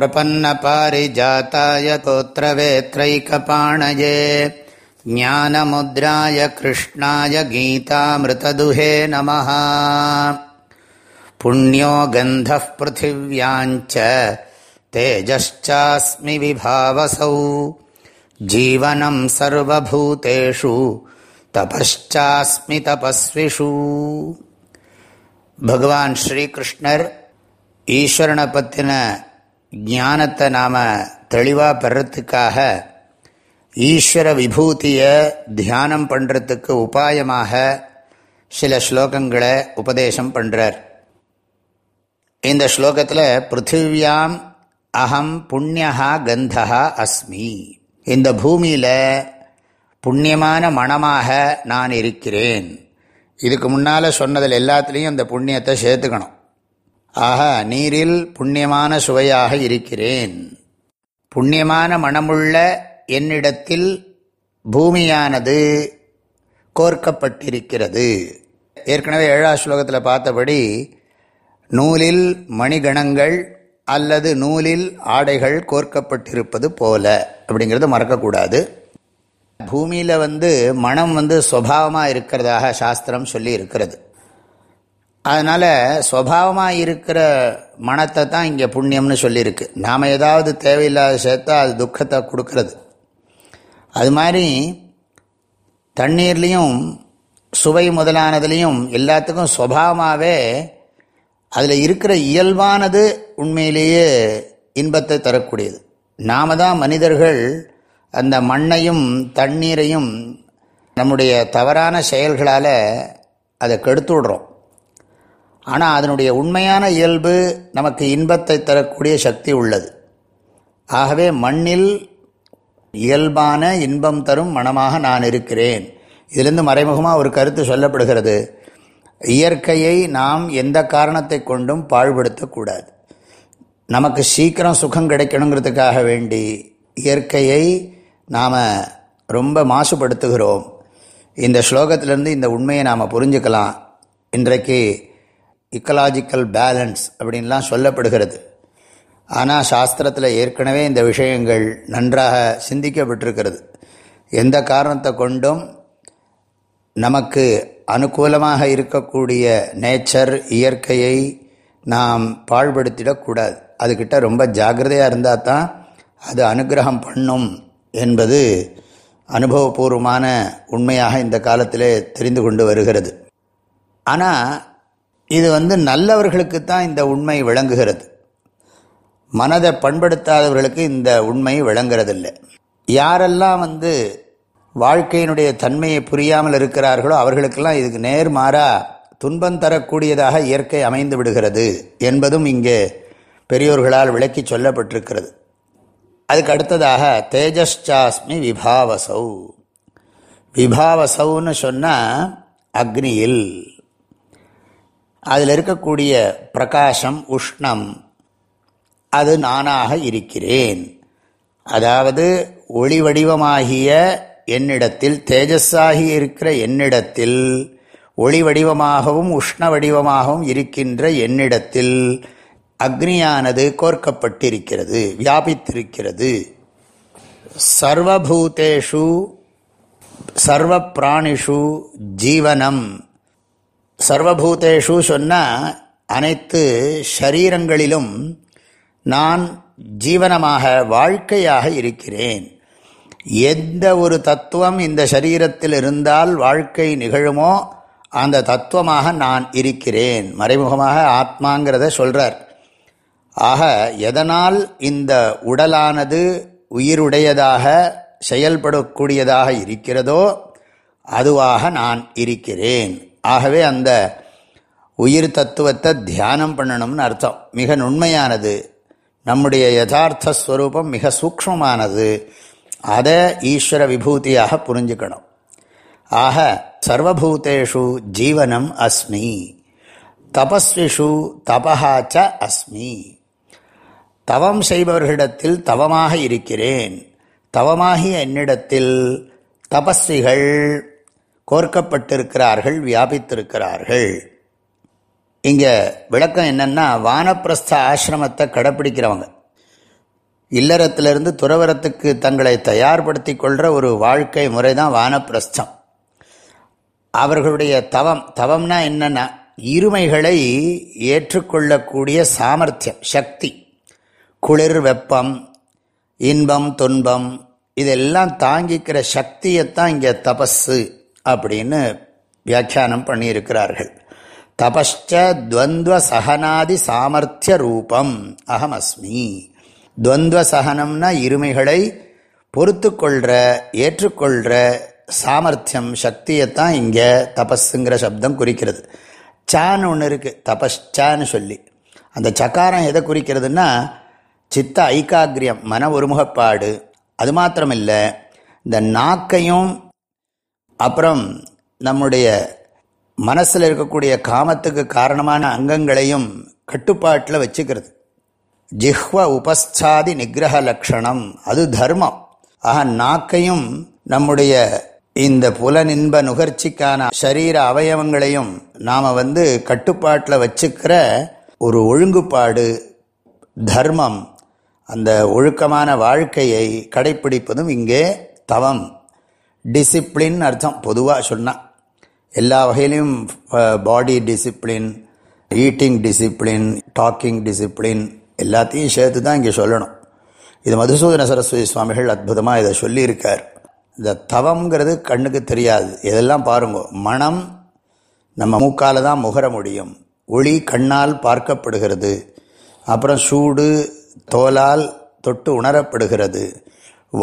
प्रपन्नपारिजाताय तोत्रवेत्रैकपाणये ज्ञानमुद्राय कृष्णाय गीतामृतदुहे नमः पुण्यो गन्धः पृथिव्याञ्च तेजश्चास्मि विभावसौ जीवनं सर्वभूतेषु तपश्चास्मि तपस्विषु பகவான் ஸ்ரீகிருஷ்ணர் ஈஸ்வரனை பற்றின ஞானத்தை நாம் தெளிவாக பெறத்துக்காக ஈஸ்வர விபூதியை தியானம் பண்ணுறதுக்கு உபாயமாக சில ஸ்லோகங்களை உபதேசம் பண்ணுறார் இந்த ஸ்லோகத்தில் பிருத்திவியாம் அகம் புண்ணியா கந்தா அஸ்மி. இந்த பூமியில் புண்ணியமான மனமாக நான் இருக்கிறேன். இதுக்கு முன்னால் சொன்னதில் எல்லாத்துலேயும் அந்த புண்ணியத்தை சேர்த்துக்கணும். ஆக நீரில் புண்ணியமான சுவையாக இருக்கிறேன். புண்ணியமான மனமுள்ள என்னிடத்தில் பூமியானது கோர்க்கப்பட்டிருக்கிறது. ஏற்கனவே ஏழாம் ஸ்லோகத்தில் பார்த்தபடி நூலில் மணிகணங்கள் அல்லது நூலில் ஆடைகள் கோர்க்கப்பட்டிருப்பது போல. அப்படிங்கிறது மறக்கக்கூடாது. பூமியில் வந்து மனம் வந்து சுவாவமாக இருக்கிறதாக சாஸ்திரம் சொல்லி இருக்கிறது. அதனால் ஸ்வபாவமாக இருக்கிற மனத்தை தான் இங்கே புண்ணியம்னு சொல்லியிருக்கு. நாம் ஏதாவது தேவையில்லாத சேர்த்தா அது துக்கத்தை கொடுக்கறது. அது மாதிரி தண்ணீர்லேயும் சுவை முதலானதுலேயும் எல்லாத்துக்கும் சுவாவமாகவே அதில் இருக்கிற இயல்பானது உண்மையிலேயே இன்பத்தை தரக்கூடியது. நாம தான் மனிதர்கள் அந்த மண்ணையும் தண்ணீரையும் நம்முடைய தவறான செயல்களால் அதை கெடுத்து விடுறோம். ஆனால் அதனுடைய உண்மையான இயல்பு நமக்கு இன்பத்தை தரக்கூடிய சக்தி உள்ளது. ஆகவே மண்ணில் இயல்பான இன்பம் தரும் மனமாக நான் இருக்கிறேன். இதிலிருந்து மறைமுகமாக ஒரு கருத்து சொல்லப்படுகிறது. இயற்கையை நாம் எந்த காரணத்தை கொண்டும் பாழ்படுத்தக்கூடாது நமக்கு சீக்கிரம் சுகம் கிடைக்கணுங்கிறதுக்காக வேண்டி இயற்கையை நாம் ரொம்ப மாசுபடுத்துகிறோம். இந்த ஸ்லோகத்திலேருந்து இந்த உண்மையை நாம் புரிஞ்சுக்கலாம். இன்றைக்கு இக்கலாஜிக்கல் பேலன்ஸ் அப்படின்லாம் சொல்லப்படுகிறது. ஆனால் சாஸ்திரத்தில் ஏற்கனவே இந்த விஷயங்கள் நன்றாக சிந்திக்கப்பட்டிருக்கிறது. எந்த காரணத்தை கொண்டும் நமக்கு அனுகூலமாக இருக்கக்கூடிய நேச்சர் இயற்கையை நாம் பாழ்படுத்திடக்கூடாது அதுக்கிட்ட ரொம்ப ஜாகிரதையாக இருந்தால் தான் அது அனுகிரகம் பண்ணும் என்பது அனுபவபூர்வமான உண்மையாக இந்த காலத்திலே தெரிந்து கொண்டு வருகிறது. ஆனால் இது வந்து நல்லவர்களுக்கு தான் இந்த உண்மை விளங்குகிறது. மனதை பண்படுத்தாதவர்களுக்கு இந்த உண்மை விளங்குறதில்லை. யாரெல்லாம் வந்து வாழ்க்கையினுடைய தன்மையை புரியாமல் இருக்கிறார்களோ அவர்களுக்கெல்லாம் இதுக்கு நேர்மாறா துன்பம் தரக்கூடியதாக இயற்கை அமைந்து விடுகிறது என்பதும் இங்கே பெரியோர்களால் விளக்கி சொல்லப்பட்டிருக்கிறது. அதுக்கு அடுத்ததாக தேஜஸ்சாஸ்மி விபாவசௌ. விபாவசௌன்னு சொன்னால் அக்னியில். அதில் இருக்கக்கூடிய பிரகாசம் உஷ்ணம் அது நானாக இருக்கிறேன். அதாவது ஒளி வடிவமாகிய என்னிடத்தில் தேஜஸாகி இருக்கிற என்னிடத்தில் ஒளி வடிவமாகவும் உஷ்ண வடிவமாகவும் இருக்கின்ற என்னிடத்தில் அக்னியானது கோர்க்கப்பட்டிருக்கிறது வியாபித்திருக்கிறது. சர்வபூதேஷு சர்வ பிராணிஷு ஜீவனம். சர்வபூதேஷு சொன்னால் அனைத்து ஷரீரங்களிலும் நான் ஜீவனமாக வாழ்க்கையாக இருக்கிறேன். எந்த ஒரு தத்துவம் இந்த சரீரத்தில் இருந்தால் வாழ்க்கை நிகழுமோ அந்த தத்துவமாக நான் இருக்கிறேன். மறைமுகமாக ஆத்மாங்கிறத சொல்கிறார் ஆக எதனால் இந்த உடலானது உயிருடையதாக செயல்படக்கூடியதாக இருக்கிறதோ அதுவாக நான் இருக்கிறேன். ஆகவே அந்த உயிர் தத்துவத்தை தியானம் பண்ணணும்னு அர்த்தம். மிக நுண்மையானது. நம்முடைய யதார்த்த ஸ்வரூபம் மிக சூக்மமானது அதை ஈஸ்வர விபூதியாக புரிஞ்சுக்கணும். ஆக சர்வபூதேஷு ஜீவனம் அஸ்மி. தபஸ்விஷு தபஹாச்ச அஸ்மி. தவம் செய்பவர்களிடத்தில் தவமாக இருக்கிறேன். தவமாகிய என்னிடத்தில் தபஸ்விகள் கோர்க்கப்பட்டிருக்கிறார்கள் வியாபித்திருக்கிறார்கள். இங்கே விளக்கம் என்னென்னா வானப்பிரஸ்த ஆசிரமத்தை கடைப்பிடிக்கிறவங்க. இல்லறத்திலிருந்து துறவரத்துக்கு தங்களை தயார்படுத்தி கொள்கிற ஒரு வாழ்க்கை முறை தான் வானப்பிரஸ்தம். அவர்களுடைய தவம் தவம்னா என்னென்னா இருமைகளை ஏற்றுக்கொள்ளக்கூடிய சாமர்த்தியம் சக்தி. குளிர் வெப்பம் இன்பம் துன்பம் இதெல்லாம் தாங்கிக்கிற சக்தியைத்தான் இங்கே தபஸு அப்படின்னு வியாக்கியானம் பண்ணியிருக்கிறார்கள். தபஸ்ச துவந்த்வ சகனாதி சாமர்த்திய ரூபம். அகமஸ்மி. துவந்த்வ சகனம்னா இருமைகளை பொறுத்து கொள்கிற ஏற்றுக்கொள்கிற சாமர்த்தியம் சக்தியைத்தான் இங்கே தபஸுங்கிற சப்தம் குறிக்கிறது. சான்னு ஒன்று இருக்குது தபஸ்சான்னு சொல்லி. அந்த சக்காரம் எதை குறிக்கிறதுனா சித்த ஐக்காகிரியம் மன ஒருமுகப்பாடு. அது மாத்திரமில்லை இந்த நாக்கையும் அப்புறம் நம்முடைய மனசில் இருக்கக்கூடிய காமத்துக்கு காரணமான அங்கங்களையும் கட்டுப்பாட்டில் வச்சுக்கிறது. ஜிஹ்வ உபஸ்தாதி நிகிரக லக்ஷணம். அது தர்மம். ஆக நாக்கையும் நம்முடைய இந்த புலனின்ப நுகர்ச்சிக்கான சரீர அவயவங்களையும் நாம் வந்து கட்டுப்பாட்டில் வச்சுக்கிற ஒரு ஒழுங்குபாடு தர்மம் அந்த ஒழுக்கமான வாழ்க்கையை கடைப்பிடிப்பதும் இங்கே தவம். டிசிப்ளின் அர்த்தம். பொதுவாக சொன்னால் எல்லா வகையிலையும் body discipline eating discipline talking discipline எல்லாத்தையும் சேர்த்து தான் இங்கே சொல்லணும். இது மதுசூதன சரஸ்வதி சுவாமிகள் அற்புதமாக இதை சொல்லியிருக்கார். இந்த தவம்ங்கிறது கண்ணுக்கு தெரியாது. இதெல்லாம் பாருங்கோ. மனம் நம்ம மூக்கால் தான் முகர முடியும். ஒளி கண்ணால் பார்க்கப்படுகிறது. அப்புறம் சூடு தோலால் தொட்டு உணரப்படுகிறது.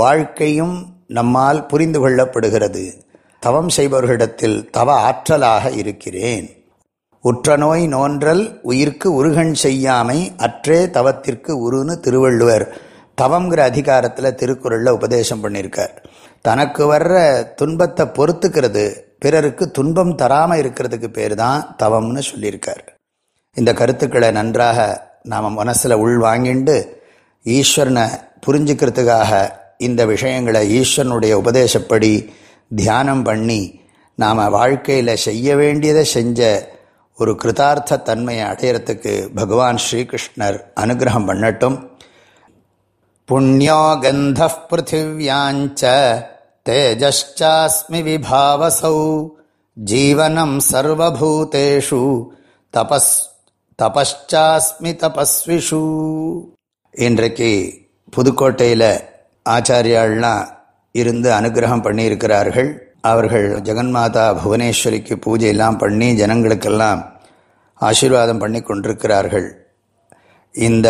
வாழ்க்கையும் நம்மால் புரிந்து கொள்ளப்படுகிறது. தவம் செய்பவர்களிடத்தில் தவ ஆற்றலாக இருக்கிறேன். உற்ற நோய் நோன்றல் உயிர்க்கு உருகன் செய்யாமை அற்றே தவத்திற்கு உருன்னு திருவள்ளுவர் தவங்கிற அதிகாரத்தில் திருக்குறளில் உபதேசம் பண்ணியிருக்கார். தனக்கு வர்ற துன்பத்தை பொறுத்துக்கிறது பிறருக்கு துன்பம் தராமல் இருக்கிறதுக்கு பேர் தான் தவம்னு சொல்லியிருக்கார். இந்த கருத்துக்களை நன்றாக நாம் மனசில் உள் வாங்கிண்டு ஈஸ்வரனை புரிஞ்சுக்கிறதுக்காக இந்த விஷயங்களை ஈஸ்வரனுடைய உபதேசப்படி தியானம் பண்ணி நாம் வாழ்க்கையில் செய்ய வேண்டியதை செஞ்ச ஒரு கிருதார்த்த தன்மையை அடையிறதுக்கு பகவான் ஸ்ரீகிருஷ்ணர் அனுகிரகம் பண்ணட்டும். புண்ணியோ கந்த பிருத்திவியாஞ்ச தேஜஸ்சாஸ்மி விபாவசௌ. ஜீவனம் சர்வபூதேஷு. தபஸ் தபஸ்சாஸ்மி தபஸ்விஷு. இன்றைக்கு புதுக்கோட்டையில் ஆச்சாரியாள்லாம் இருந்து அனுகிரகம் பண்ணியிருக்கிறார்கள். அவர்கள் ஜெகன்மாதா புவனேஸ்வரிக்கு பூஜையெல்லாம் பண்ணி ஜனங்களுக்கெல்லாம் ஆசீர்வாதம் பண்ணி கொண்டிருக்கிறார்கள். இந்த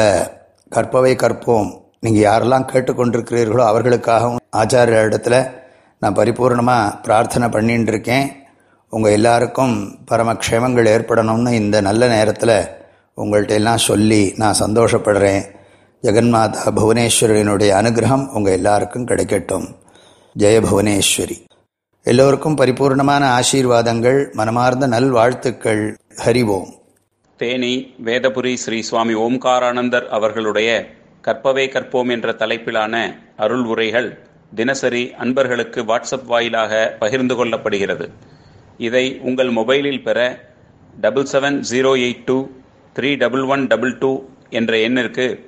கற்பவை கற்போம். நீங்கள் யாரெல்லாம் கேட்டுக்கொண்டிருக்கிறீர்களோ அவர்களுக்காகவும் ஆச்சாரிய இடத்துல நான் பரிபூர்ணமாக பிரார்த்தனை பண்ணின்னு இருக்கேன். உங்கள் எல்லாருக்கும் பரமக்ஷேமங்கள் ஏற்படணும்னு இந்த நல்ல நேரத்தில் உங்கள்கிட்ட எல்லாம் சொல்லி நான் சந்தோஷப்படுறேன். ஜெகன்மாதா புவனேஸ்வரனுடைய அனுகிரகம் உங்கள் எல்லாருக்கும் கிடைக்கட்டும். ஜெய புவனேஸ்வரி. எல்லோருக்கும் பரிபூர்ணமான ஆசீர்வாதங்கள் மனமார்ந்த நல்வாழ்த்துக்கள். ஹரிவோம் தேனி வேதபுரி ஸ்ரீ சுவாமி ஓம்காரானந்தர் அவர்களுடைய கற்பவே கற்போம் என்ற தலைப்பிலான அருள் உரைகள் தினசரி அன்பர்களுக்கு வாட்ஸ்அப் வாயிலாக பகிர்ந்து கொள்ளப்படுகிறது. இதை உங்கள் மொபைலில் பெற double seven zero eight two three double one double two என்ற எண்ணிற்கு